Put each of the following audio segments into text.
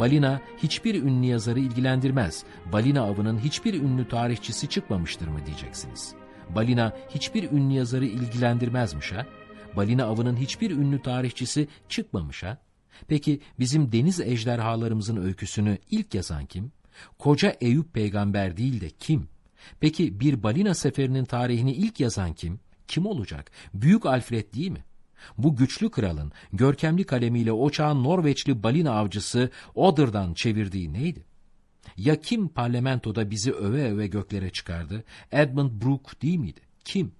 Balina hiçbir ünlü yazarı ilgilendirmez. Balina avının hiçbir ünlü tarihçisi çıkmamıştır mı diyeceksiniz. Balina hiçbir ünlü yazarı ilgilendirmezmiş ha? Balina avının hiçbir ünlü tarihçisi çıkmamış ha? Peki bizim deniz ejderhalarımızın öyküsünü ilk yazan kim? Koca Eyüp peygamber değil de kim? Peki bir balina seferinin tarihini ilk yazan kim? Kim olacak? Büyük Alfred değil mi? Bu güçlü kralın görkemli kalemiyle o çağın Norveçli balina avcısı Oder'dan çevirdiği neydi? Ya kim parlamentoda bizi öve öve göklere çıkardı? Edmund Brooke değil miydi? Kim?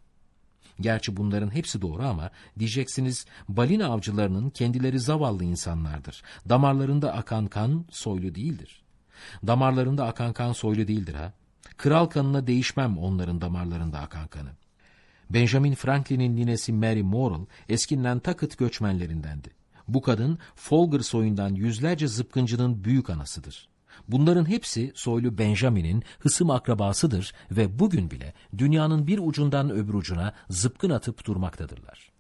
Gerçi bunların hepsi doğru ama diyeceksiniz balina avcılarının kendileri zavallı insanlardır. Damarlarında akan kan soylu değildir. Damarlarında akan kan soylu değildir ha. Kral kanına değişmem onların damarlarında akan kanı. Benjamin Franklin'in ninesi Mary Morrill eski Nantucket göçmenlerindendi. Bu kadın Folger soyundan yüzlerce zıpkıncının büyük anasıdır. Bunların hepsi soylu Benjamin'in hısım akrabasıdır ve bugün bile dünyanın bir ucundan öbür ucuna zıpkın atıp durmaktadırlar.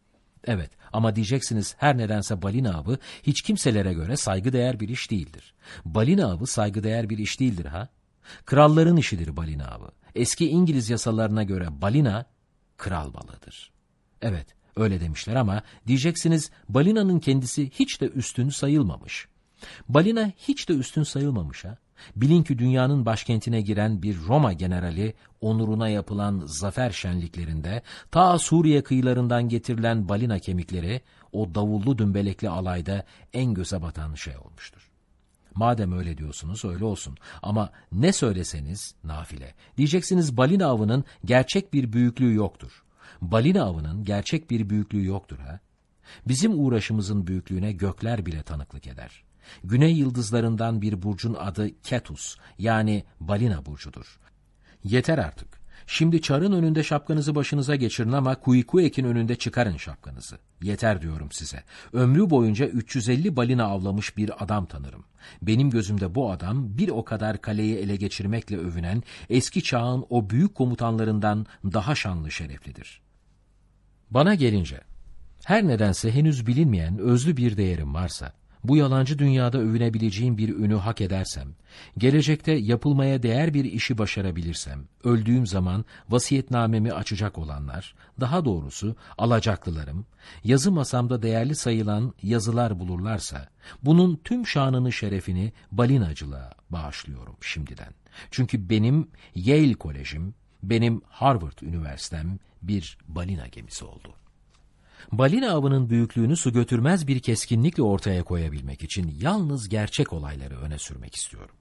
Evet ama diyeceksiniz her nedense balina avı hiç kimselere göre saygıdeğer bir iş değildir. Balina avı saygıdeğer bir iş değildir ha? Kralların işidir balina avı. Eski İngiliz yasalarına göre balina kral balığıdır. Evet öyle demişler ama diyeceksiniz balinanın kendisi hiç de üstün sayılmamış. Balina hiç de üstün sayılmamış ha. Bilin ki dünyanın başkentine giren bir Roma generali onuruna yapılan zafer şenliklerinde ta Suriye kıyılarından getirilen balina kemikleri o davullu dümbelekli alayda en göze batan şey olmuştur. Madem öyle diyorsunuz öyle olsun ama ne söyleseniz nafile. Diyeceksiniz balina avının gerçek bir büyüklüğü yoktur. Balina avının gerçek bir büyüklüğü yoktur ha. Bizim uğraşımızın büyüklüğüne gökler bile tanıklık eder. Güney yıldızlarından bir burcun adı Ketus yani balina burcudur. Yeter artık. Şimdi çarın önünde şapkanızı başınıza geçirin ama Kuykuek'in önünde çıkarın şapkanızı. Yeter diyorum size. Ömrü boyunca 350 balina avlamış bir adam tanırım. Benim gözümde bu adam bir o kadar kaleyi ele geçirmekle övünen eski çağın o büyük komutanlarından daha şanlı şereflidir. Bana gelince, her nedense henüz bilinmeyen özlü bir değerim varsa, bu yalancı dünyada övünebileceğim bir ünü hak edersem, gelecekte yapılmaya değer bir işi başarabilirsem, öldüğüm zaman vasiyetnamemi açacak olanlar, daha doğrusu alacaklılarım, yazı masamda değerli sayılan yazılar bulurlarsa, bunun tüm şanını şerefini balinacılığa bağışlıyorum şimdiden. Çünkü benim Yale Kolejim, benim Harvard Üniversitem bir balina gemisi oldu. Balina avının büyüklüğünü su götürmez bir keskinlikle ortaya koyabilmek için yalnız gerçek olayları öne sürmek istiyorum.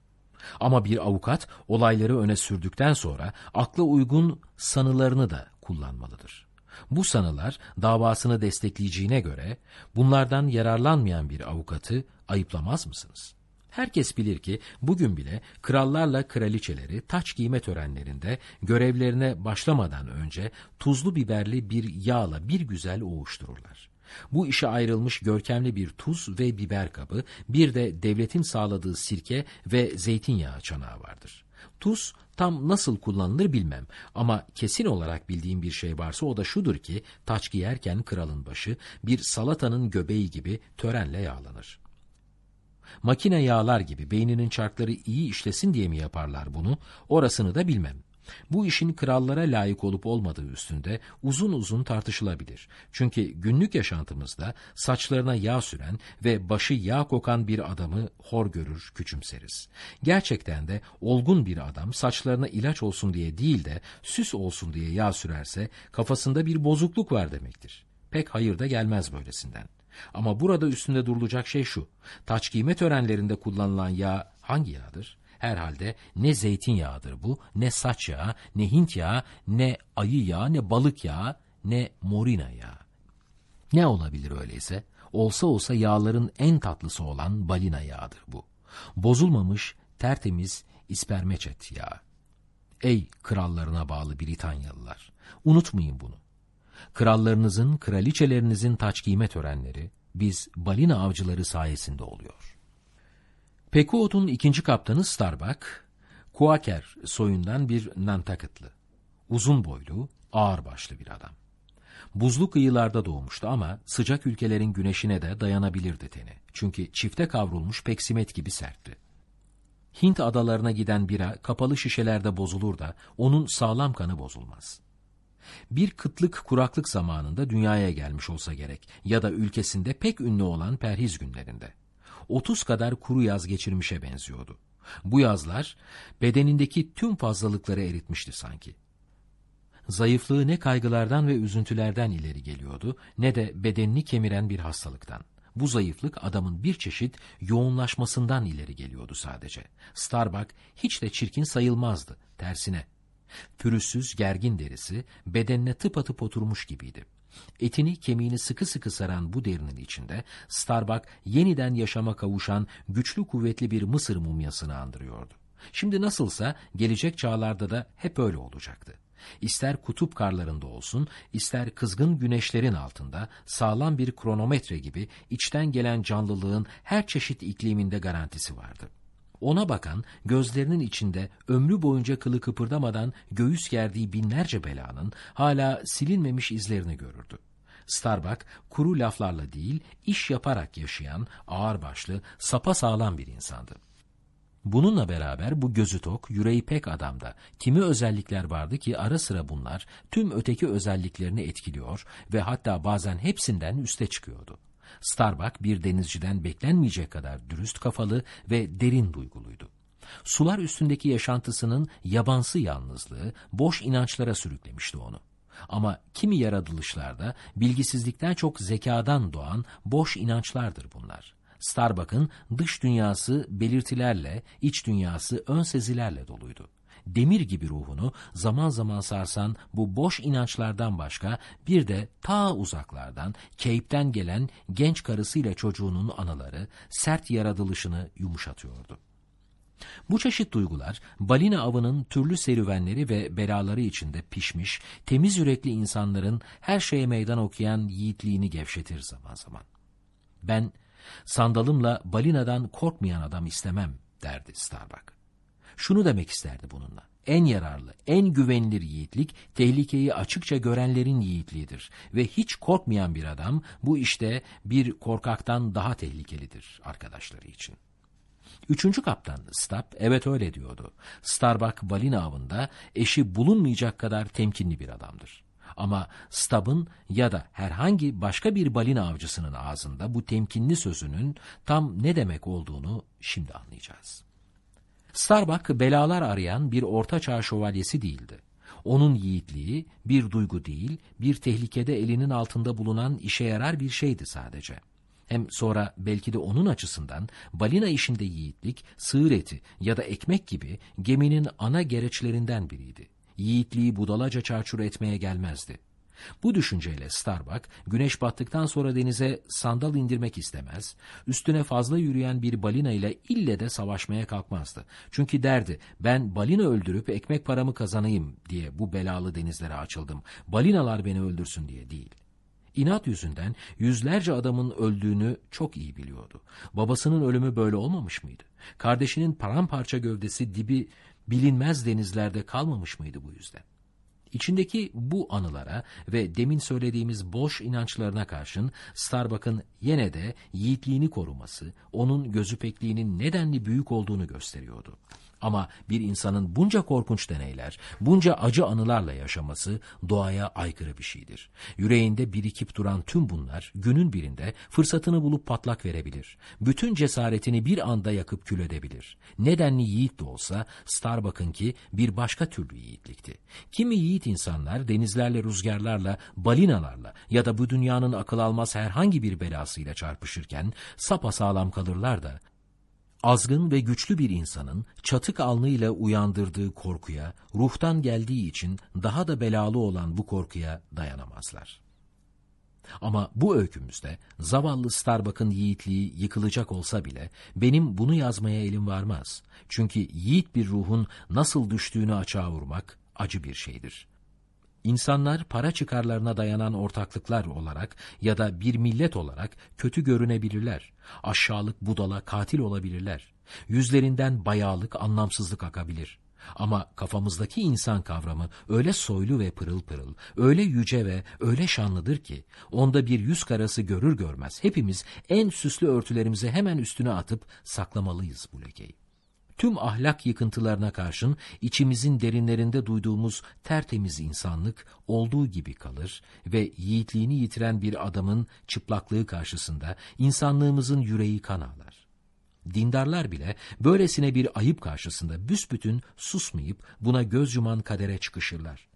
Ama bir avukat olayları öne sürdükten sonra akla uygun sanılarını da kullanmalıdır. Bu sanılar davasını destekleyeceğine göre bunlardan yararlanmayan bir avukatı ayıplamaz mısınız? Herkes bilir ki bugün bile krallarla kraliçeleri taç giyme törenlerinde görevlerine başlamadan önce tuzlu biberli bir yağla bir güzel oğuştururlar. Bu işe ayrılmış görkemli bir tuz ve biber kabı, bir de devletin sağladığı sirke ve zeytinyağı çanağı vardır. Tuz tam nasıl kullanılır bilmem ama kesin olarak bildiğim bir şey varsa o da şudur ki taç giyerken kralın başı bir salatanın göbeği gibi törenle yağlanır. Makine yağlar gibi beyninin çarkları iyi işlesin diye mi yaparlar bunu? Orasını da bilmem. Bu işin krallara layık olup olmadığı üstünde uzun uzun tartışılabilir. Çünkü günlük yaşantımızda saçlarına yağ süren ve başı yağ kokan bir adamı hor görür, küçümseriz. Gerçekten de olgun bir adam saçlarına ilaç olsun diye değil de süs olsun diye yağ sürerse kafasında bir bozukluk var demektir. Pek hayır da gelmez böylesinden. Ama burada üstünde durulacak şey şu. Taç giyme törenlerinde kullanılan yağ hangi yağdır? Herhalde ne zeytinyağıdır bu, ne saç yağı, ne Hint yağı, ne ayı yağı, ne balık yağı, ne morina yağı. Ne olabilir öyleyse? Olsa olsa yağların en tatlısı olan balina yağıdır bu. Bozulmamış, tertemiz ispermeçet yağı. Ey krallarına bağlı Britanyalılar! Unutmayın bunu krallarınızın, kraliçelerinizin taç giyme törenleri biz balina avcıları sayesinde oluyor. Pekuot'un ikinci kaptanı Starbuck, Quaker soyundan bir Nantucketlı. Uzun boylu, ağır başlı bir adam. Buzlu kıyılarda doğmuştu ama sıcak ülkelerin güneşine de dayanabilirdi teni. Çünkü çifte kavrulmuş peksimet gibi sertti. Hint adalarına giden bira kapalı şişelerde bozulur da onun sağlam kanı bozulmaz. Bir kıtlık kuraklık zamanında dünyaya gelmiş olsa gerek ya da ülkesinde pek ünlü olan perhiz günlerinde. 30 kadar kuru yaz geçirmişe benziyordu. Bu yazlar bedenindeki tüm fazlalıkları eritmişti sanki. Zayıflığı ne kaygılardan ve üzüntülerden ileri geliyordu ne de bedenini kemiren bir hastalıktan. Bu zayıflık adamın bir çeşit yoğunlaşmasından ileri geliyordu sadece. Starbuck hiç de çirkin sayılmazdı, tersine. Pürüzsüz, gergin derisi bedenine tıpatıp oturmuş gibiydi. Etini kemiğini sıkı sıkı saran bu derinin içinde Starbuck yeniden yaşama kavuşan güçlü kuvvetli bir Mısır mumyasını andırıyordu. Şimdi nasılsa gelecek çağlarda da hep öyle olacaktı. İster kutup karlarında olsun, ister kızgın güneşlerin altında sağlam bir kronometre gibi içten gelen canlılığın her çeşit ikliminde garantisi vardı. Ona bakan, gözlerinin içinde ömrü boyunca kılı kıpırdamadan göğüs gerdiği binlerce belanın hala silinmemiş izlerini görürdü. Starbuck, kuru laflarla değil, iş yaparak yaşayan, ağırbaşlı, sağlam bir insandı. Bununla beraber bu gözü tok, yüreği pek adamda kimi özellikler vardı ki ara sıra bunlar tüm öteki özelliklerini etkiliyor ve hatta bazen hepsinden üste çıkıyordu. Starbuck bir denizciden beklenmeyecek kadar dürüst kafalı ve derin duyguluydu. Sular üstündeki yaşantısının yabansı yalnızlığı boş inançlara sürüklemişti onu. Ama kimi yaratılışlarda bilgisizlikten çok zekadan doğan boş inançlardır bunlar. Starbuck'ın dış dünyası belirtilerle, iç dünyası ön sezilerle doluydu. Demir gibi ruhunu zaman zaman sarsan bu boş inançlardan başka bir de ta uzaklardan, Cape'den gelen genç karısıyla çocuğunun anıları sert yaratılışını yumuşatıyordu. Bu çeşit duygular balina avının türlü serüvenleri ve belaları içinde pişmiş, temiz yürekli insanların her şeye meydan okuyan yiğitliğini gevşetir zaman zaman. Ben Sandalımla balinadan korkmayan adam istemem derdi Starbuck. Şunu demek isterdi bununla. En yararlı, en güvenilir yiğitlik tehlikeyi açıkça görenlerin yiğitliğidir ve hiç korkmayan bir adam bu işte bir korkaktan daha tehlikelidir arkadaşları için. Üçüncü kaptan Stab evet öyle diyordu. Starbuck balina avında eşi bulunmayacak kadar temkinli bir adamdır. Ama Stubb'ın ya da herhangi başka bir balina avcısının ağzında bu temkinli sözünün tam ne demek olduğunu şimdi anlayacağız. Starbuck belalar arayan bir ortaçağ şövalyesi değildi. Onun yiğitliği bir duygu değil, bir tehlikede elinin altında bulunan işe yarar bir şeydi sadece. Hem sonra belki de onun açısından balina işinde yiğitlik, sığır eti ya da ekmek gibi geminin ana gereçlerinden biriydi yiğitliği budalaca çarçur etmeye gelmezdi. Bu düşünceyle Starbuck, güneş battıktan sonra denize sandal indirmek istemez, üstüne fazla yürüyen bir balina ile ille de savaşmaya kalkmazdı. Çünkü derdi, ben balina öldürüp ekmek paramı kazanayım diye bu belalı denizlere açıldım. Balinalar beni öldürsün diye değil. İnat yüzünden yüzlerce adamın öldüğünü çok iyi biliyordu. Babasının ölümü böyle olmamış mıydı? Kardeşinin paramparça gövdesi dibi bilinmez denizlerde kalmamış mıydı bu yüzden? İçindeki bu anılara ve demin söylediğimiz boş inançlarına karşın Starbuck'ın yine de yiğitliğini koruması, onun gözüpekliğinin nedenli büyük olduğunu gösteriyordu. Ama bir insanın bunca korkunç deneyler, bunca acı anılarla yaşaması doğaya aykırı bir şeydir. Yüreğinde birikip duran tüm bunlar günün birinde fırsatını bulup patlak verebilir. Bütün cesaretini bir anda yakıp kül edebilir. Nedenli yiğit de olsa Starbuck'ınki bir başka türlü yiğitlikti. Kimi yiğit insanlar denizlerle, rüzgarlarla, balinalarla ya da bu dünyanın akıl almaz herhangi bir belasıyla çarpışırken sapasağlam kalırlar da azgın ve güçlü bir insanın çatık alnıyla uyandırdığı korkuya, ruhtan geldiği için daha da belalı olan bu korkuya dayanamazlar. Ama bu öykümüzde zavallı Starbuck'ın yiğitliği yıkılacak olsa bile benim bunu yazmaya elim varmaz. Çünkü yiğit bir ruhun nasıl düştüğünü açığa vurmak acı bir şeydir. İnsanlar para çıkarlarına dayanan ortaklıklar olarak ya da bir millet olarak kötü görünebilirler. Aşağılık, budala, katil olabilirler. Yüzlerinden bayağılık, anlamsızlık akabilir. Ama kafamızdaki insan kavramı öyle soylu ve pırıl pırıl, öyle yüce ve öyle şanlıdır ki, onda bir yüz karası görür görmez hepimiz en süslü örtülerimizi hemen üstüne atıp saklamalıyız bu lekeyi. Tüm ahlak yıkıntılarına karşın içimizin derinlerinde duyduğumuz tertemiz insanlık olduğu gibi kalır ve yiğitliğini yitiren bir adamın çıplaklığı karşısında insanlığımızın yüreği kan ağlar. Dindarlar bile böylesine bir ayıp karşısında büsbütün susmayıp buna göz yuman kadere çıkışırlar.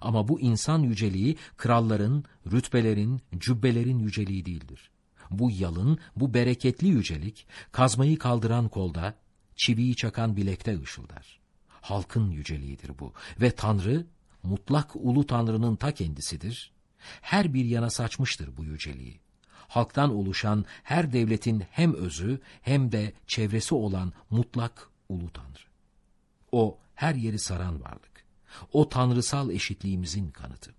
Ama bu insan yüceliği kralların, rütbelerin, cübbelerin yüceliği değildir. Bu yalın, bu bereketli yücelik, kazmayı kaldıran kolda, çiviyi çakan bilekte ışıldar. Halkın yüceliğidir bu ve Tanrı, mutlak ulu Tanrı'nın ta kendisidir. Her bir yana saçmıştır bu yüceliği. Halktan oluşan her devletin hem özü hem de çevresi olan mutlak ulu Tanrı. O her yeri saran varlık. O tanrısal eşitliğimizin kanıtı.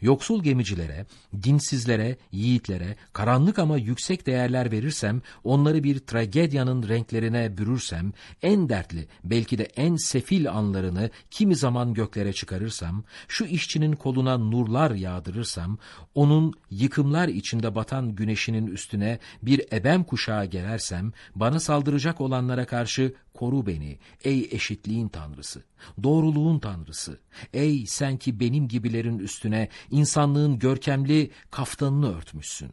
Yoksul gemicilere, dinsizlere, yiğitlere, karanlık ama yüksek değerler verirsem, onları bir tragedyanın renklerine bürürsem, en dertli, belki de en sefil anlarını kimi zaman göklere çıkarırsam, şu işçinin koluna nurlar yağdırırsam, onun yıkımlar içinde batan güneşinin üstüne bir ebem kuşağı gerersem, bana saldıracak olanlara karşı koru beni, ey eşitliğin tanrısı, doğruluğun tanrısı, ey sen ki benim gibilerin üstüne insanlığın görkemli kaftanını örtmüşsün.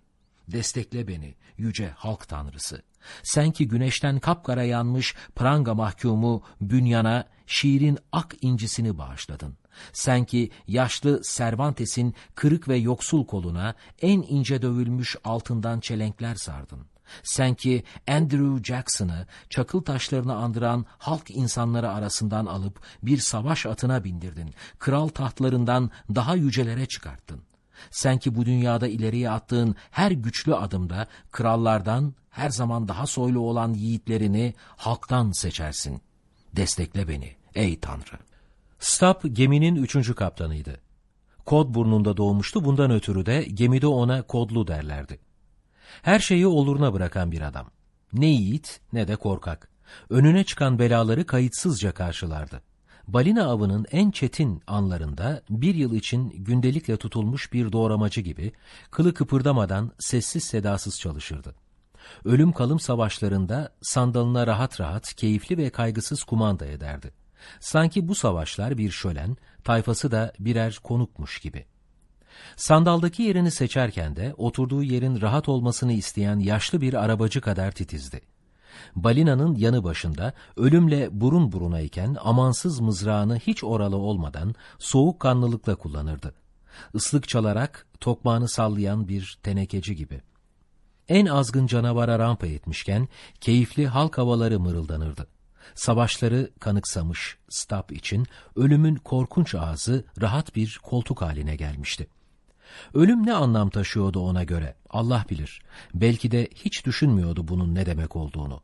Destekle beni, yüce halk tanrısı. Sen ki güneşten kapkara yanmış pranga mahkumu bünyana şiirin ak incisini bağışladın. Sen ki yaşlı Cervantes'in kırık ve yoksul koluna en ince dövülmüş altından çelenkler sardın. Sen ki Andrew Jackson'ı çakıl taşlarını andıran halk insanları arasından alıp bir savaş atına bindirdin. Kral tahtlarından daha yücelere çıkarttın. Sen ki bu dünyada ileriye attığın her güçlü adımda krallardan her zaman daha soylu olan yiğitlerini halktan seçersin. Destekle beni ey Tanrı. Stab geminin üçüncü kaptanıydı. Kod burnunda doğmuştu bundan ötürü de gemide ona kodlu derlerdi. Her şeyi oluruna bırakan bir adam. Ne yiğit ne de korkak. Önüne çıkan belaları kayıtsızca karşılardı. Balina avının en çetin anlarında bir yıl için gündelikle tutulmuş bir doğramacı gibi kılı kıpırdamadan sessiz sedasız çalışırdı. Ölüm kalım savaşlarında sandalına rahat rahat, keyifli ve kaygısız kumanda ederdi. Sanki bu savaşlar bir şölen, tayfası da birer konukmuş gibi. Sandaldaki yerini seçerken de oturduğu yerin rahat olmasını isteyen yaşlı bir arabacı kadar titizdi. Balinanın yanı başında ölümle burun buruna iken amansız mızrağını hiç oralı olmadan soğuk kanlılıkla kullanırdı. Islık çalarak tokmağını sallayan bir tenekeci gibi. En azgın canavara rampa etmişken keyifli halk havaları mırıldanırdı. Savaşları kanıksamış Stab için ölümün korkunç ağzı rahat bir koltuk haline gelmişti. Ölüm ne anlam taşıyordu ona göre Allah bilir. Belki de hiç düşünmüyordu bunun ne demek olduğunu.